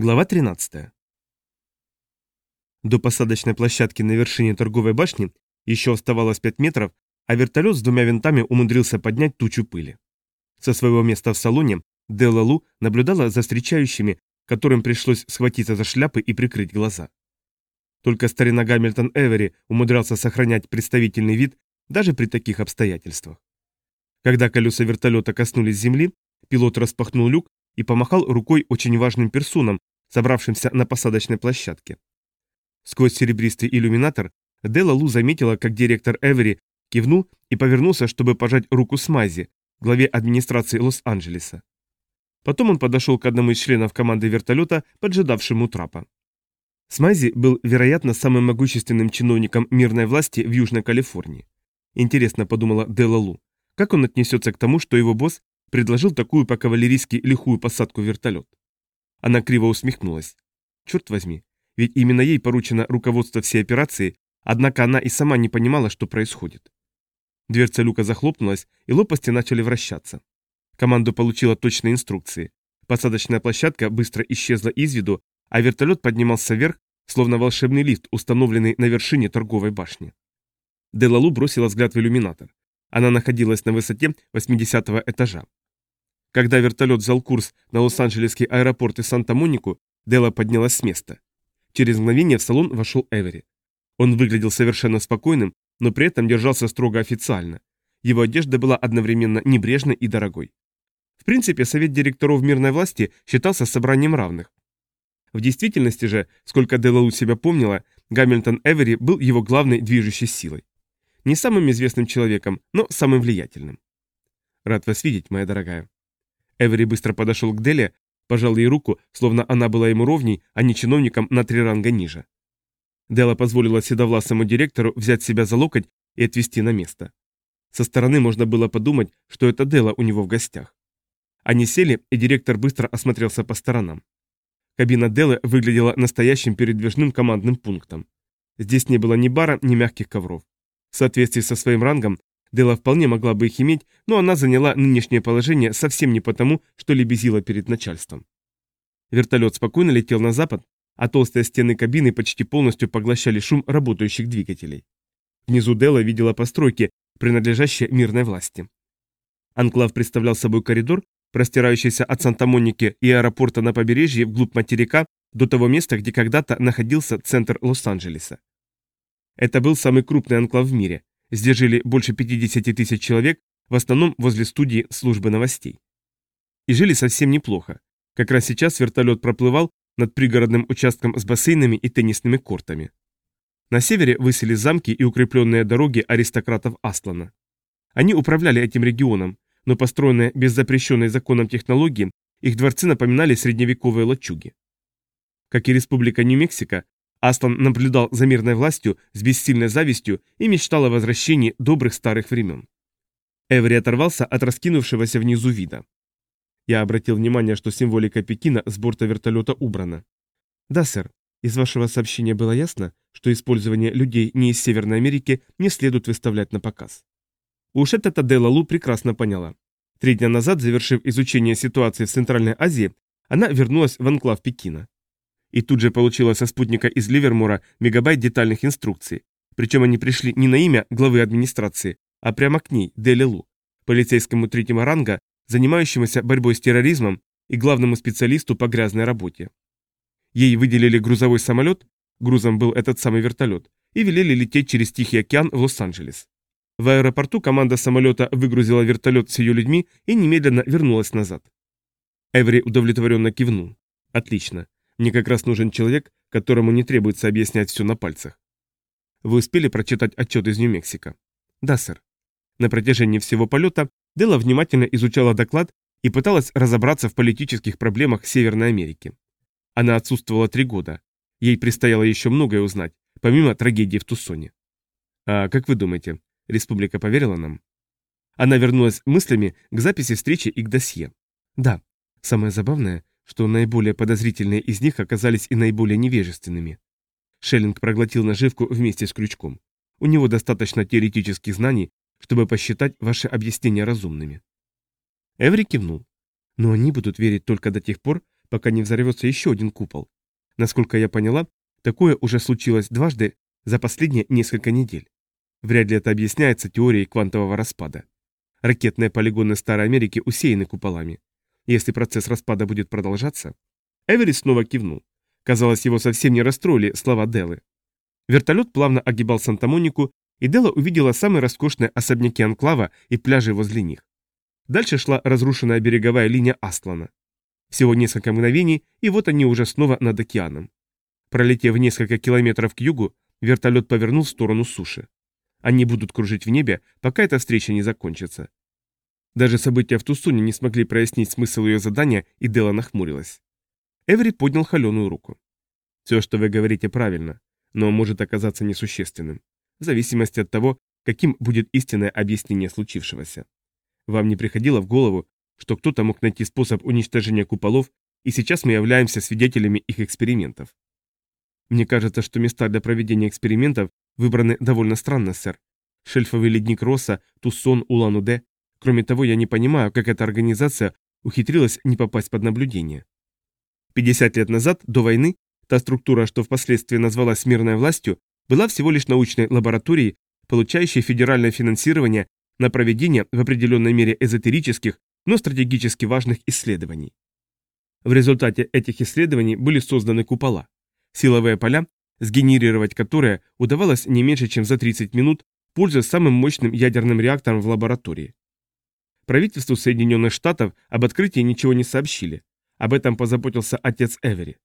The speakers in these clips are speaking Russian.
Глава 13. До посадочной площадки на вершине торговой башни еще оставалось 5 метров, а вертолет с двумя винтами умудрился поднять тучу пыли. Со своего места в салоне Делла Лу наблюдала за встречающими, которым пришлось схватиться за шляпы и прикрыть глаза. Только старина Гамильтон Эвери умудрялся сохранять представительный вид даже при таких обстоятельствах. Когда колеса вертолета коснулись земли, пилот распахнул люк и помахал рукой очень важным персонам, собравшимся на посадочной площадке. Сквозь серебристый иллюминатор Дела Лу заметила, как директор Эвери кивнул и повернулся, чтобы пожать руку Смайзи, главе администрации Лос-Анджелеса. Потом он подошел к одному из членов команды вертолета, поджидавшему трапа. Смайзи был, вероятно, самым могущественным чиновником мирной власти в Южной Калифорнии. Интересно, подумала Дела Лу, как он отнесется к тому, что его босс предложил такую по-кавалерийски лихую посадку в вертолет. Она криво усмехнулась. Черт возьми, ведь именно ей поручено руководство всей операции, однако она и сама не понимала, что происходит. Дверца люка захлопнулась, и лопасти начали вращаться. Команду получила точные инструкции. Посадочная площадка быстро исчезла из виду, а вертолет поднимался вверх, словно волшебный лифт, установленный на вершине торговой башни. Делалу бросила взгляд в иллюминатор. Она находилась на высоте 80 этажа. Когда вертолет взял курс на Лос-Анджелесский аэропорт и Санта-Монику, Дела поднялась с места. Через мгновение в салон вошел Эвери. Он выглядел совершенно спокойным, но при этом держался строго официально. Его одежда была одновременно небрежной и дорогой. В принципе, совет директоров мирной власти считался собранием равных. В действительности же, сколько Делалу себя помнила, Гамильтон Эвери был его главной движущей силой. Не самым известным человеком, но самым влиятельным. «Рад вас видеть, моя дорогая». Эвери быстро подошел к Деле, пожал ей руку, словно она была ему ровней, а не чиновником на три ранга ниже. Дела позволила седовласому директору взять себя за локоть и отвести на место. Со стороны можно было подумать, что это Дела у него в гостях. Они сели, и директор быстро осмотрелся по сторонам. Кабина Делы выглядела настоящим передвижным командным пунктом. Здесь не было ни бара, ни мягких ковров. В соответствии со своим рангом, Дела вполне могла бы их иметь, но она заняла нынешнее положение совсем не потому, что лебезила перед начальством. Вертолет спокойно летел на запад, а толстые стены кабины почти полностью поглощали шум работающих двигателей. Внизу Дела видела постройки, принадлежащие мирной власти. Анклав представлял собой коридор, простирающийся от Санта-Моники и аэропорта на побережье вглубь материка до того места, где когда-то находился центр Лос-Анджелеса. Это был самый крупный анклав в мире, Здесь жили больше 50 тысяч человек, в основном возле студии службы новостей. И жили совсем неплохо. Как раз сейчас вертолет проплывал над пригородным участком с бассейнами и теннисными кортами. На севере высели замки и укрепленные дороги аристократов Аслана. Они управляли этим регионом, но построенные без запрещенной законом технологии, их дворцы напоминали средневековые лачуги. Как и Республика Нью-Мексико, Аслан наблюдал за мирной властью с бессильной завистью и мечтал о возвращении добрых старых времен. Эври оторвался от раскинувшегося внизу вида. Я обратил внимание, что символика Пекина с борта вертолета убрана. Да, сэр. Из вашего сообщения было ясно, что использование людей не из Северной Америки не следует выставлять на показ. Уж это Дела Лу прекрасно поняла. Три дня назад, завершив изучение ситуации в Центральной Азии, она вернулась в анклав Пекина и тут же получила со спутника из Ливермора мегабайт детальных инструкций. Причем они пришли не на имя главы администрации, а прямо к ней, Дели Лу, полицейскому третьего ранга, занимающемуся борьбой с терроризмом и главному специалисту по грязной работе. Ей выделили грузовой самолет, грузом был этот самый вертолет, и велели лететь через Тихий океан в Лос-Анджелес. В аэропорту команда самолета выгрузила вертолет с ее людьми и немедленно вернулась назад. Эври удовлетворенно кивнул. Отлично. Мне как раз нужен человек, которому не требуется объяснять все на пальцах. Вы успели прочитать отчет из Нью-Мексико? Да, сэр. На протяжении всего полета Дела внимательно изучала доклад и пыталась разобраться в политических проблемах Северной Америки. Она отсутствовала три года. Ей предстояло еще многое узнать, помимо трагедии в Тусоне. А как вы думаете, республика поверила нам? Она вернулась мыслями к записи встречи и к досье. Да, самое забавное, что наиболее подозрительные из них оказались и наиболее невежественными. Шеллинг проглотил наживку вместе с крючком. У него достаточно теоретических знаний, чтобы посчитать ваши объяснения разумными. Эври кивнул. Но они будут верить только до тех пор, пока не взорвется еще один купол. Насколько я поняла, такое уже случилось дважды за последние несколько недель. Вряд ли это объясняется теорией квантового распада. Ракетные полигоны Старой Америки усеяны куполами. Если процесс распада будет продолжаться... Эвери снова кивнул. Казалось, его совсем не расстроили слова Деллы. Вертолет плавно огибал Санта-Монику, и Делла увидела самые роскошные особняки Анклава и пляжи возле них. Дальше шла разрушенная береговая линия Астлана. Всего несколько мгновений, и вот они уже снова над океаном. Пролетев несколько километров к югу, вертолет повернул в сторону суши. Они будут кружить в небе, пока эта встреча не закончится. Даже события в Тусуне не смогли прояснить смысл ее задания, и Дела нахмурилась. Эври поднял холеную руку. «Все, что вы говорите, правильно, но может оказаться несущественным, в зависимости от того, каким будет истинное объяснение случившегося. Вам не приходило в голову, что кто-то мог найти способ уничтожения куполов, и сейчас мы являемся свидетелями их экспериментов? Мне кажется, что места для проведения экспериментов выбраны довольно странно, сэр. Шельфовый ледник Росса, Туссон, Улан-Удэ. Кроме того, я не понимаю, как эта организация ухитрилась не попасть под наблюдение. 50 лет назад, до войны, та структура, что впоследствии назвалась мирной властью, была всего лишь научной лабораторией, получающей федеральное финансирование на проведение в определенной мере эзотерических, но стратегически важных исследований. В результате этих исследований были созданы купола, силовые поля, сгенерировать которые удавалось не меньше, чем за 30 минут, пользуясь самым мощным ядерным реактором в лаборатории. Правительству Соединенных Штатов об открытии ничего не сообщили. Об этом позаботился отец Эвери.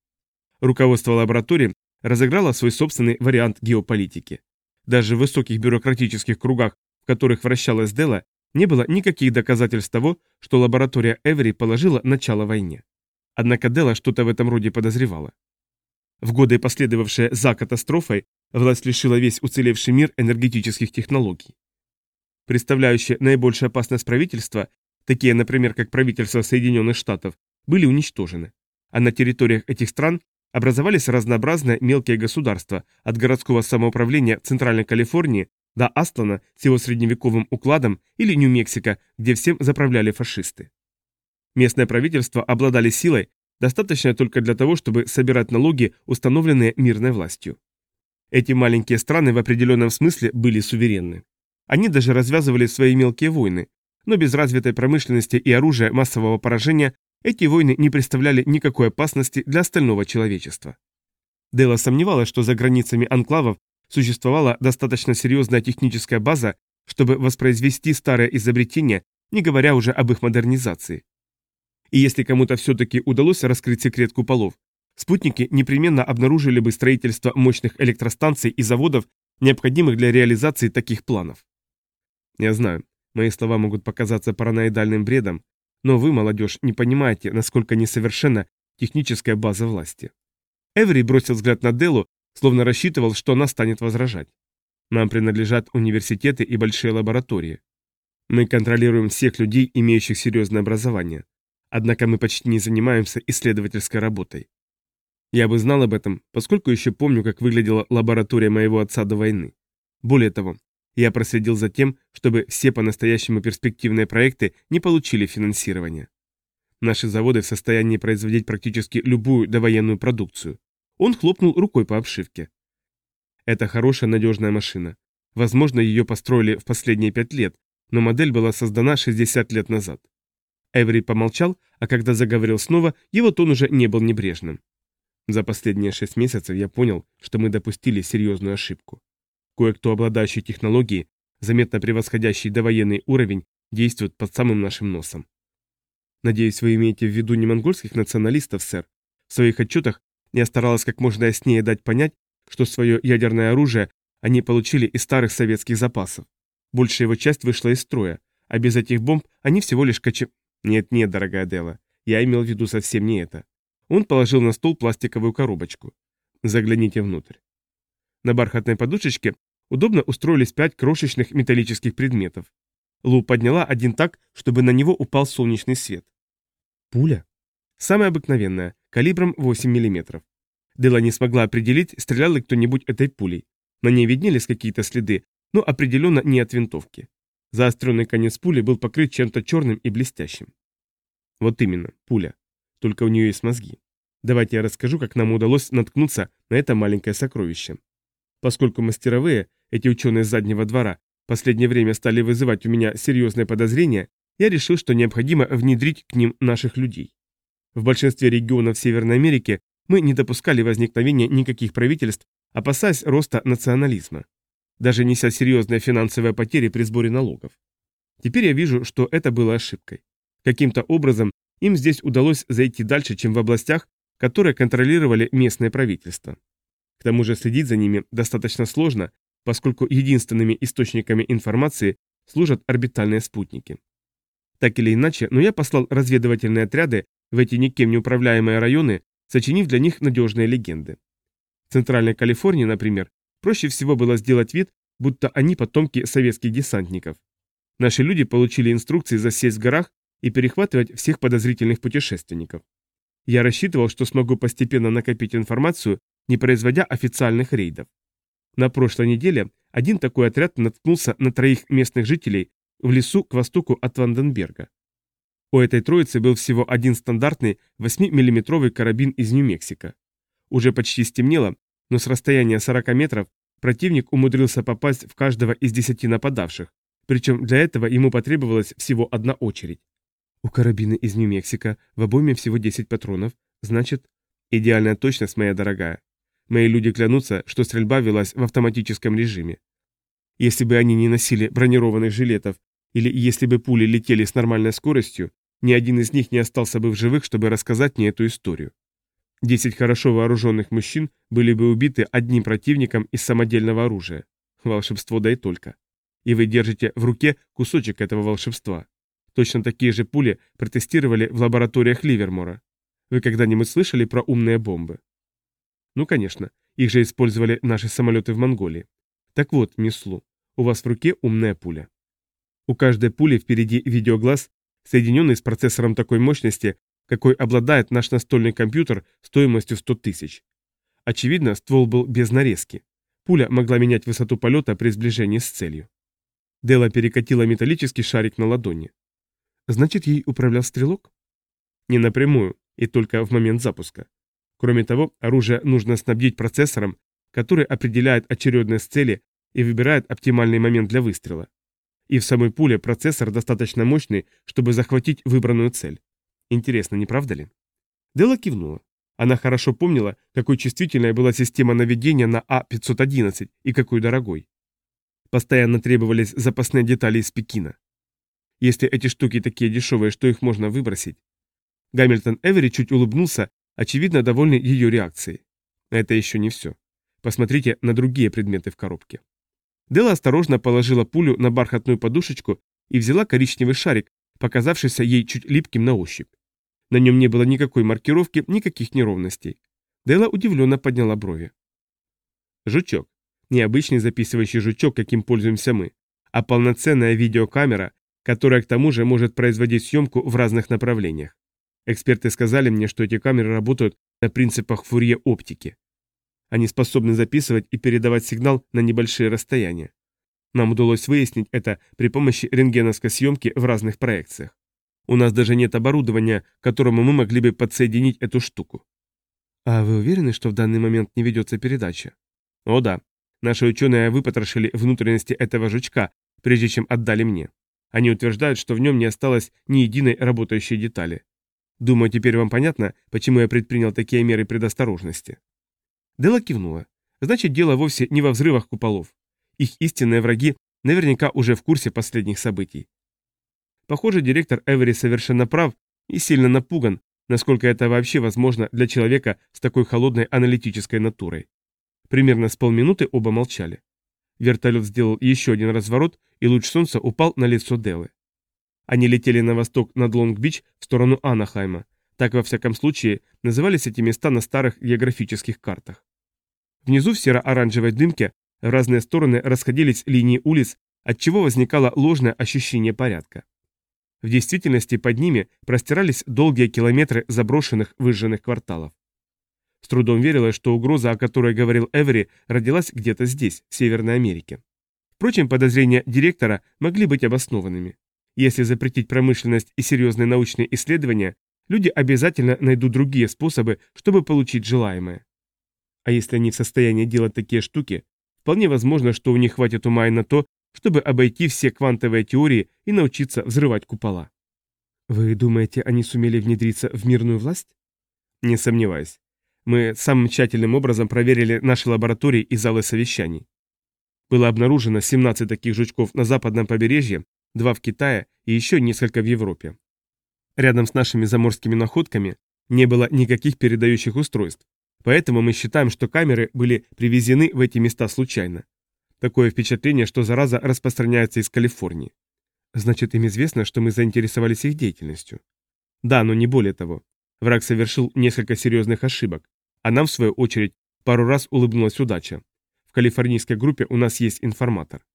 Руководство лаборатории разыграло свой собственный вариант геополитики. Даже в высоких бюрократических кругах, в которых вращалась Дела, не было никаких доказательств того, что лаборатория Эвери положила начало войне. Однако Дела что-то в этом роде подозревала. В годы, последовавшие за катастрофой, власть лишила весь уцелевший мир энергетических технологий. Представляющие наибольшую опасность правительства, такие, например, как правительство Соединенных Штатов, были уничтожены. А на территориях этих стран образовались разнообразные мелкие государства, от городского самоуправления Центральной Калифорнии до Астлана с его средневековым укладом или Нью-Мексико, где всем заправляли фашисты. Местное правительство обладали силой, достаточной только для того, чтобы собирать налоги, установленные мирной властью. Эти маленькие страны в определенном смысле были суверенны. Они даже развязывали свои мелкие войны, но без развитой промышленности и оружия массового поражения эти войны не представляли никакой опасности для остального человечества. Дела сомневалась, что за границами анклавов существовала достаточно серьезная техническая база, чтобы воспроизвести старое изобретение, не говоря уже об их модернизации. И если кому-то все-таки удалось раскрыть секрет куполов, спутники непременно обнаружили бы строительство мощных электростанций и заводов, необходимых для реализации таких планов. Я знаю, мои слова могут показаться параноидальным бредом, но вы, молодежь, не понимаете, насколько несовершенна техническая база власти. Эвери бросил взгляд на Делу, словно рассчитывал, что она станет возражать. Нам принадлежат университеты и большие лаборатории. Мы контролируем всех людей, имеющих серьезное образование. Однако мы почти не занимаемся исследовательской работой. Я бы знал об этом, поскольку еще помню, как выглядела лаборатория моего отца до войны. Более того, я проследил за тем, чтобы все по-настоящему перспективные проекты не получили финансирования. Наши заводы в состоянии производить практически любую довоенную продукцию. Он хлопнул рукой по обшивке. Это хорошая надежная машина. Возможно, ее построили в последние пять лет, но модель была создана 60 лет назад. Эври помолчал, а когда заговорил снова, его тон уже не был небрежным. За последние шесть месяцев я понял, что мы допустили серьезную ошибку. Кое-кто, обладающий технологией, заметно превосходящий довоенный уровень, действует под самым нашим носом. Надеюсь, вы имеете в виду не монгольских националистов, сэр. В своих отчетах я старалась как можно яснее дать понять, что свое ядерное оружие они получили из старых советских запасов. Большая его часть вышла из строя, а без этих бомб они всего лишь каче... Нет-нет, дорогая Дела, я имел в виду совсем не это. Он положил на стол пластиковую коробочку. Загляните внутрь. На бархатной подушечке удобно устроились пять крошечных металлических предметов. Лу подняла один так, чтобы на него упал солнечный свет. Пуля? Самая обыкновенная, калибром 8 мм. Дела не смогла определить, стрелял ли кто-нибудь этой пулей. На ней виднелись какие-то следы, но определенно не от винтовки. Заостренный конец пули был покрыт чем-то черным и блестящим. Вот именно, пуля. только у нее есть мозги. Давайте я расскажу, как нам удалось наткнуться на это маленькое сокровище. Поскольку мастеровые, эти ученые с заднего двора, в последнее время стали вызывать у меня серьезные подозрения, я решил, что необходимо внедрить к ним наших людей. В большинстве регионов Северной Америки мы не допускали возникновения никаких правительств, опасаясь роста национализма, даже неся серьезные финансовые потери при сборе налогов. Теперь я вижу, что это было ошибкой. Каким-то образом им здесь удалось зайти дальше, чем в областях, которые контролировали местное правительство. К тому же следить за ними достаточно сложно, поскольку единственными источниками информации служат орбитальные спутники. Так или иначе, но я послал разведывательные отряды в эти никем не управляемые районы, сочинив для них надежные легенды. В Центральной Калифорнии, например, проще всего было сделать вид, будто они потомки советских десантников. Наши люди получили инструкции засесть в горах и перехватывать всех подозрительных путешественников. Я рассчитывал, что смогу постепенно накопить информацию, не производя официальных рейдов. На прошлой неделе один такой отряд наткнулся на троих местных жителей в лесу к востоку от Ванденберга. У этой троицы был всего один стандартный 8-миллиметровый карабин из Нью-Мексико. Уже почти стемнело, но с расстояния 40 метров противник умудрился попасть в каждого из десяти нападавших, причем для этого ему потребовалась всего одна очередь. У карабина из Нью-Мексико в обойме всего 10 патронов, значит, идеальная точность, моя дорогая. Мои люди клянутся, что стрельба велась в автоматическом режиме. Если бы они не носили бронированных жилетов, или если бы пули летели с нормальной скоростью, ни один из них не остался бы в живых, чтобы рассказать мне эту историю. Десять хорошо вооруженных мужчин были бы убиты одним противником из самодельного оружия. Волшебство да и только. И вы держите в руке кусочек этого волшебства. Точно такие же пули протестировали в лабораториях Ливермора. Вы когда-нибудь слышали про умные бомбы? Ну, конечно, их же использовали наши самолеты в Монголии. Так вот, мисс Лу, у вас в руке умная пуля. У каждой пули впереди видеоглаз соединенный с процессором такой мощности, какой обладает наш настольный компьютер стоимостью 100 тысяч. Очевидно, ствол был без нарезки. Пуля могла менять высоту полета при сближении с целью. Дела перекатила металлический шарик на ладони. Значит, ей управлял стрелок? Не напрямую, и только в момент запуска. Кроме того, оружие нужно снабдить процессором, который определяет очередность цели и выбирает оптимальный момент для выстрела. И в самой пуле процессор достаточно мощный, чтобы захватить выбранную цель. Интересно, не правда ли? Дела кивнула. Она хорошо помнила, какой чувствительной была система наведения на А-511 и какой дорогой. Постоянно требовались запасные детали из Пекина. Если эти штуки такие дешевые, что их можно выбросить? Гамильтон Эвери чуть улыбнулся, очевидно довольный ее реакцией. Это еще не все. Посмотрите на другие предметы в коробке. Дела осторожно положила пулю на бархатную подушечку и взяла коричневый шарик, показавшийся ей чуть липким на ощупь. На нем не было никакой маркировки, никаких неровностей. Дела удивленно подняла брови. Жучок. Необычный записывающий жучок, каким пользуемся мы, а полноценная видеокамера, которая к тому же может производить съемку в разных направлениях. Эксперты сказали мне, что эти камеры работают на принципах фурье оптики. Они способны записывать и передавать сигнал на небольшие расстояния. Нам удалось выяснить это при помощи рентгеновской съемки в разных проекциях. У нас даже нет оборудования, к которому мы могли бы подсоединить эту штуку. А вы уверены, что в данный момент не ведется передача? О да. Наши ученые выпотрошили внутренности этого жучка, прежде чем отдали мне. Они утверждают, что в нем не осталось ни единой работающей детали. Думаю, теперь вам понятно, почему я предпринял такие меры предосторожности. Дела кивнула. Значит, дело вовсе не во взрывах куполов. Их истинные враги наверняка уже в курсе последних событий. Похоже, директор Эвери совершенно прав и сильно напуган, насколько это вообще возможно для человека с такой холодной аналитической натурой. Примерно с полминуты оба молчали. Вертолет сделал еще один разворот, и луч солнца упал на лицо Делы. Они летели на восток над Лонг-Бич в сторону Анахайма. Так, во всяком случае, назывались эти места на старых географических картах. Внизу в серо-оранжевой дымке в разные стороны расходились линии улиц, отчего возникало ложное ощущение порядка. В действительности под ними простирались долгие километры заброшенных выжженных кварталов. С трудом верилось, что угроза, о которой говорил Эвери, родилась где-то здесь, в Северной Америке. Впрочем, подозрения директора могли быть обоснованными. Если запретить промышленность и серьезные научные исследования, люди обязательно найдут другие способы, чтобы получить желаемое. А если они в состоянии делать такие штуки, вполне возможно, что у них хватит ума и на то, чтобы обойти все квантовые теории и научиться взрывать купола. Вы думаете, они сумели внедриться в мирную власть? Не сомневаюсь. Мы самым тщательным образом проверили наши лаборатории и залы совещаний. Было обнаружено 17 таких жучков на западном побережье, два в Китае и еще несколько в Европе. Рядом с нашими заморскими находками не было никаких передающих устройств, поэтому мы считаем, что камеры были привезены в эти места случайно. Такое впечатление, что зараза распространяется из Калифорнии. Значит, им известно, что мы заинтересовались их деятельностью. Да, но не более того. Враг совершил несколько серьезных ошибок, а нам, в свою очередь, пару раз улыбнулась удача. В калифорнийской группе у нас есть информатор.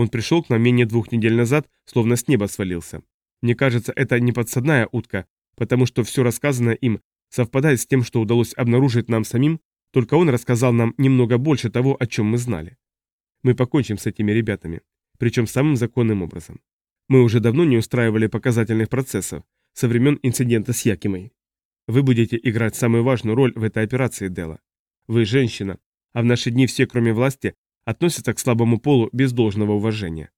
Он пришел к нам менее двух недель назад, словно с неба свалился. Мне кажется, это не подсадная утка, потому что все рассказанное им совпадает с тем, что удалось обнаружить нам самим, только он рассказал нам немного больше того, о чем мы знали. Мы покончим с этими ребятами, причем самым законным образом. Мы уже давно не устраивали показательных процессов, со времен инцидента с Якимой. Вы будете играть самую важную роль в этой операции, Дела. Вы женщина, а в наши дни все, кроме власти, относятся к слабому полу без должного уважения.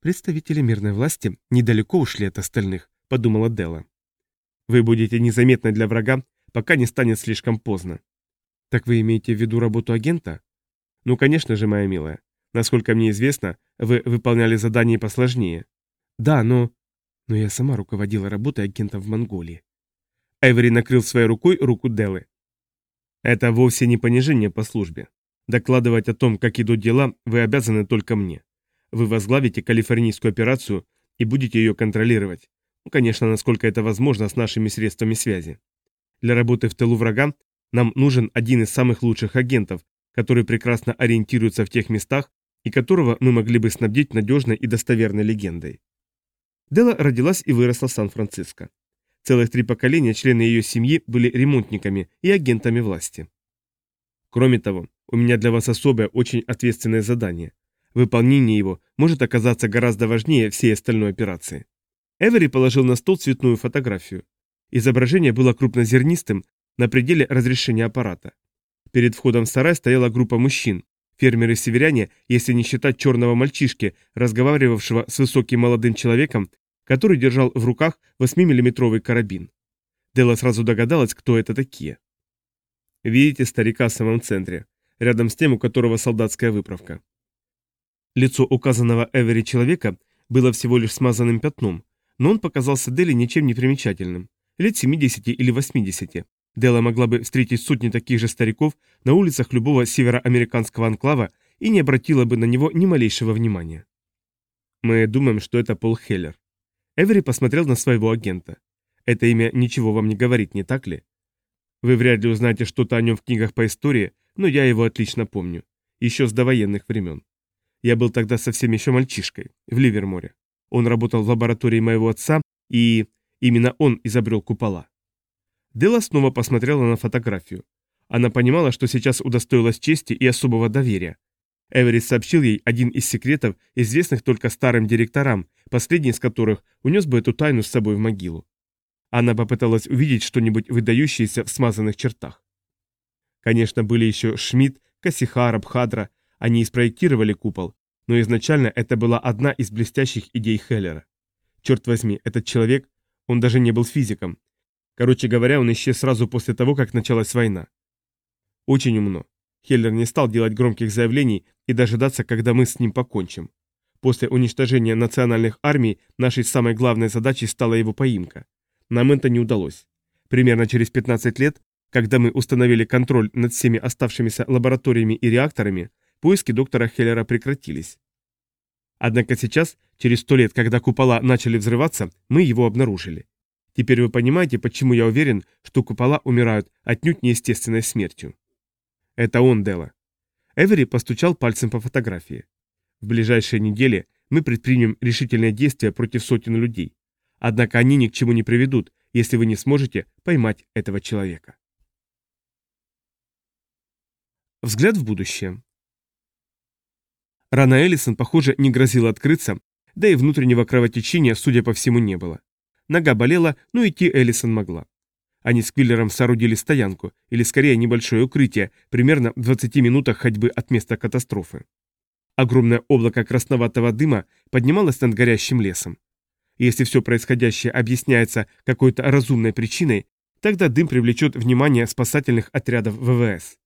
Представители мирной власти недалеко ушли от остальных, подумала Дела. Вы будете незаметны для врага, пока не станет слишком поздно. Так вы имеете в виду работу агента? Ну, конечно же, моя милая. Насколько мне известно, вы выполняли задания посложнее. Да, но... Но я сама руководила работой агента в Монголии. Эвери накрыл своей рукой руку Делы. Это вовсе не понижение по службе. Докладывать о том, как идут дела, вы обязаны только мне. Вы возглавите калифорнийскую операцию и будете ее контролировать. Ну, конечно, насколько это возможно с нашими средствами связи. Для работы в тылу врага нам нужен один из самых лучших агентов, который прекрасно ориентируется в тех местах и которого мы могли бы снабдить надежной и достоверной легендой. Дела родилась и выросла в Сан-Франциско. Целых три поколения члены ее семьи были ремонтниками и агентами власти. Кроме того, у меня для вас особое, очень ответственное задание. Выполнение его может оказаться гораздо важнее всей остальной операции. Эвери положил на стол цветную фотографию. Изображение было крупнозернистым, на пределе разрешения аппарата. Перед входом в сарай стояла группа мужчин, фермеры-северяне, если не считать черного мальчишки, разговаривавшего с высоким молодым человеком, который держал в руках 8-миллиметровый карабин. Дела сразу догадалась, кто это такие. Видите старика в самом центре, рядом с тем, у которого солдатская выправка. Лицо указанного Эвери человека было всего лишь смазанным пятном, но он показался Дели ничем не примечательным, лет 70 или 80. Дела могла бы встретить сотни таких же стариков на улицах любого североамериканского анклава и не обратила бы на него ни малейшего внимания. Мы думаем, что это Пол Хеллер. Эвери посмотрел на своего агента. Это имя ничего вам не говорит, не так ли? Вы вряд ли узнаете что-то о нем в книгах по истории, но я его отлично помню. Еще с довоенных времен. Я был тогда совсем еще мальчишкой, в Ливерморе. Он работал в лаборатории моего отца, и именно он изобрел купола. Дела снова посмотрела на фотографию. Она понимала, что сейчас удостоилась чести и особого доверия. Эверис сообщил ей один из секретов, известных только старым директорам, последний из которых унес бы эту тайну с собой в могилу. Она попыталась увидеть что-нибудь выдающееся в смазанных чертах. Конечно, были еще Шмидт, Касихар, Абхадра, они и спроектировали купол, но изначально это была одна из блестящих идей Хеллера. Черт возьми, этот человек, он даже не был физиком. Короче говоря, он исчез сразу после того, как началась война. Очень умно. Хеллер не стал делать громких заявлений и дожидаться, когда мы с ним покончим. После уничтожения национальных армий нашей самой главной задачей стала его поимка. Нам это не удалось. Примерно через 15 лет, когда мы установили контроль над всеми оставшимися лабораториями и реакторами, поиски доктора Хеллера прекратились. Однако сейчас, через сто лет, когда купола начали взрываться, мы его обнаружили. Теперь вы понимаете, почему я уверен, что купола умирают отнюдь неестественной смертью. Это он, Дела. Эвери постучал пальцем по фотографии. В ближайшие недели мы предпримем решительные действия против сотен людей. Однако они ни к чему не приведут, если вы не сможете поймать этого человека. Взгляд в будущее. Рана Эллисон, похоже, не грозила открыться, да и внутреннего кровотечения, судя по всему, не было. нога болела, но идти Эллисон могла. Они с Квиллером соорудили стоянку, или скорее небольшое укрытие, примерно в 20 минутах ходьбы от места катастрофы. Огромное облако красноватого дыма поднималось над горящим лесом. Если все происходящее объясняется какой-то разумной причиной, тогда дым привлечет внимание спасательных отрядов ВВС.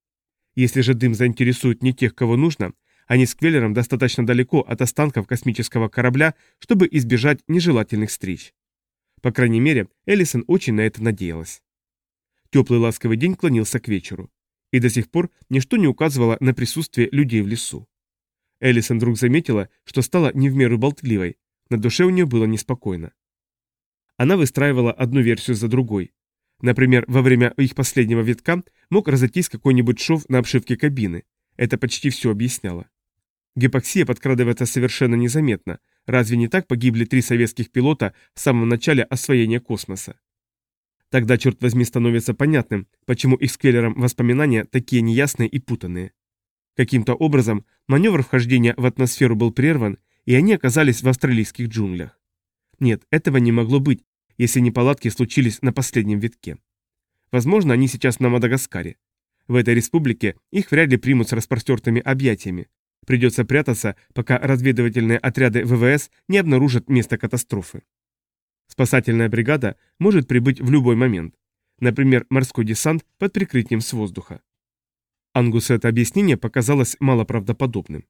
Если же дым заинтересует не тех, кого нужно, они с Квеллером достаточно далеко от останков космического корабля, чтобы избежать нежелательных встреч. По крайней мере, Эллисон очень на это надеялась. Теплый ласковый день клонился к вечеру, и до сих пор ничто не указывало на присутствие людей в лесу. Эллисон вдруг заметила, что стала не в меру болтливой, на душе у нее было неспокойно. Она выстраивала одну версию за другой. Например, во время их последнего витка мог разойтись какой-нибудь шов на обшивке кабины. Это почти все объясняло. Гипоксия подкрадывается совершенно незаметно. Разве не так погибли три советских пилота в самом начале освоения космоса? Тогда, черт возьми, становится понятным, почему их с Келлером воспоминания такие неясные и путанные. Каким-то образом маневр вхождения в атмосферу был прерван, и они оказались в австралийских джунглях. Нет, этого не могло быть, если неполадки случились на последнем витке. Возможно, они сейчас на Мадагаскаре. В этой республике их вряд ли примут с распростертыми объятиями. Придется прятаться, пока разведывательные отряды ВВС не обнаружат место катастрофы. Спасательная бригада может прибыть в любой момент. Например, морской десант под прикрытием с воздуха. Ангусу это объяснение показалось малоправдоподобным.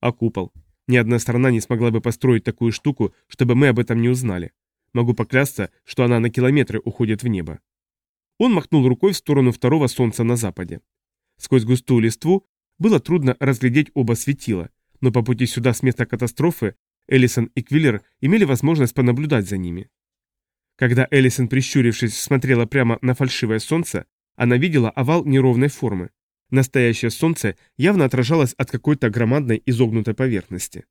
А купол? Ни одна страна не смогла бы построить такую штуку, чтобы мы об этом не узнали. Могу поклясться, что она на километры уходит в небо. Он махнул рукой в сторону второго солнца на западе. Сквозь густую листву было трудно разглядеть оба светила, но по пути сюда с места катастрофы Эллисон и Квиллер имели возможность понаблюдать за ними. Когда Эллисон, прищурившись, смотрела прямо на фальшивое солнце, она видела овал неровной формы. Настоящее солнце явно отражалось от какой-то громадной изогнутой поверхности.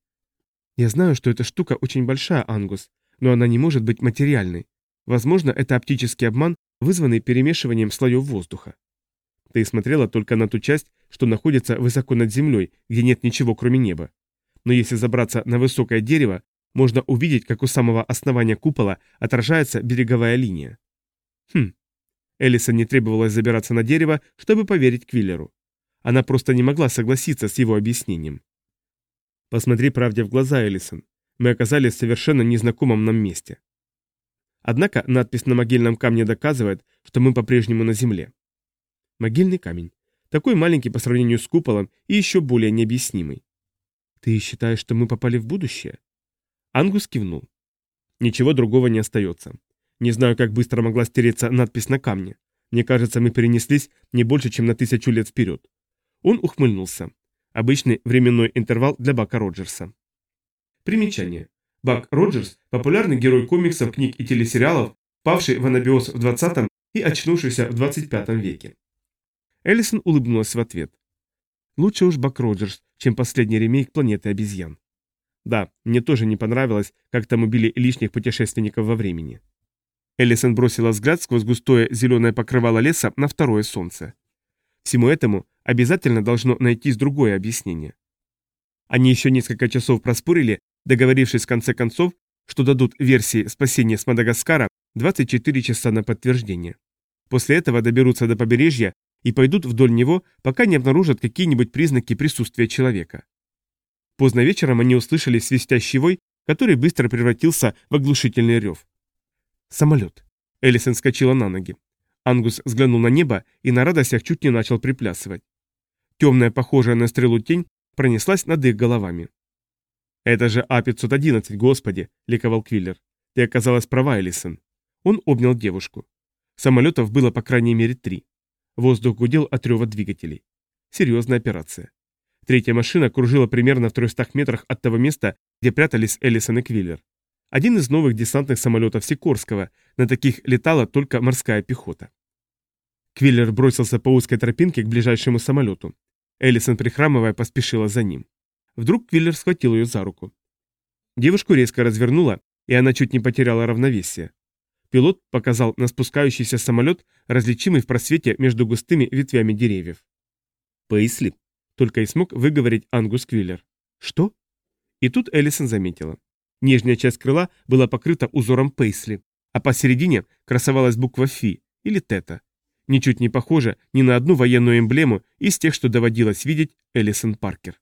«Я знаю, что эта штука очень большая, Ангус, но она не может быть материальной. Возможно, это оптический обман, вызванный перемешиванием слоев воздуха. Ты смотрела только на ту часть, что находится высоко над землей, где нет ничего, кроме неба. Но если забраться на высокое дерево, можно увидеть, как у самого основания купола отражается береговая линия. Хм. Элисон не требовалось забираться на дерево, чтобы поверить Квиллеру. Она просто не могла согласиться с его объяснением. Посмотри правде в глаза, Элисон. Мы оказались в совершенно незнакомом нам месте. Однако надпись на могильном камне доказывает, что мы по-прежнему на земле. Могильный камень. Такой маленький по сравнению с куполом и еще более необъяснимый. Ты считаешь, что мы попали в будущее? Ангус кивнул. Ничего другого не остается. Не знаю, как быстро могла стереться надпись на камне. Мне кажется, мы перенеслись не больше, чем на тысячу лет вперед. Он ухмыльнулся. Обычный временной интервал для Бака Роджерса. Примечание. Бак Роджерс – популярный герой комиксов, книг и телесериалов, павший в анабиоз в 20 и очнувшийся в 25 веке. Эллисон улыбнулась в ответ. Лучше уж Бак Роджерс, чем последний ремейк «Планеты обезьян». Да, мне тоже не понравилось, как там убили лишних путешественников во времени. Эллисон бросила взгляд сквозь густое зеленое покрывало леса на второе солнце. Всему этому обязательно должно найтись другое объяснение. Они еще несколько часов проспорили, договорившись в конце концов, что дадут версии спасения с Мадагаскара 24 часа на подтверждение. После этого доберутся до побережья и пойдут вдоль него, пока не обнаружат какие-нибудь признаки присутствия человека. Поздно вечером они услышали свистящий вой, который быстро превратился в оглушительный рев. Самолет. Элисон скочила на ноги. Ангус взглянул на небо и на радостях чуть не начал приплясывать. Темная, похожая на стрелу тень, пронеслась над их головами. «Это же А-511, господи!» — ликовал Квиллер. «Ты оказалась права, Элисон». Он обнял девушку. Самолетов было по крайней мере три. Воздух гудел от рева двигателей. Серьезная операция. Третья машина кружила примерно в 300 метрах от того места, где прятались Эллисон и Квиллер. Один из новых десантных самолетов Сикорского, на таких летала только морская пехота. Квиллер бросился по узкой тропинке к ближайшему самолету. Эллисон, прихрамывая, поспешила за ним. Вдруг Квиллер схватил ее за руку. Девушку резко развернула, и она чуть не потеряла равновесие. Пилот показал на спускающийся самолет, различимый в просвете между густыми ветвями деревьев. «Пейсли», — только и смог выговорить Ангус Квиллер. «Что?» И тут Эллисон заметила. Нижняя часть крыла была покрыта узором пейсли, а посередине красовалась буква «Фи» или «Тета». Ничуть не похожа ни на одну военную эмблему из тех, что доводилось видеть Элисон Паркер.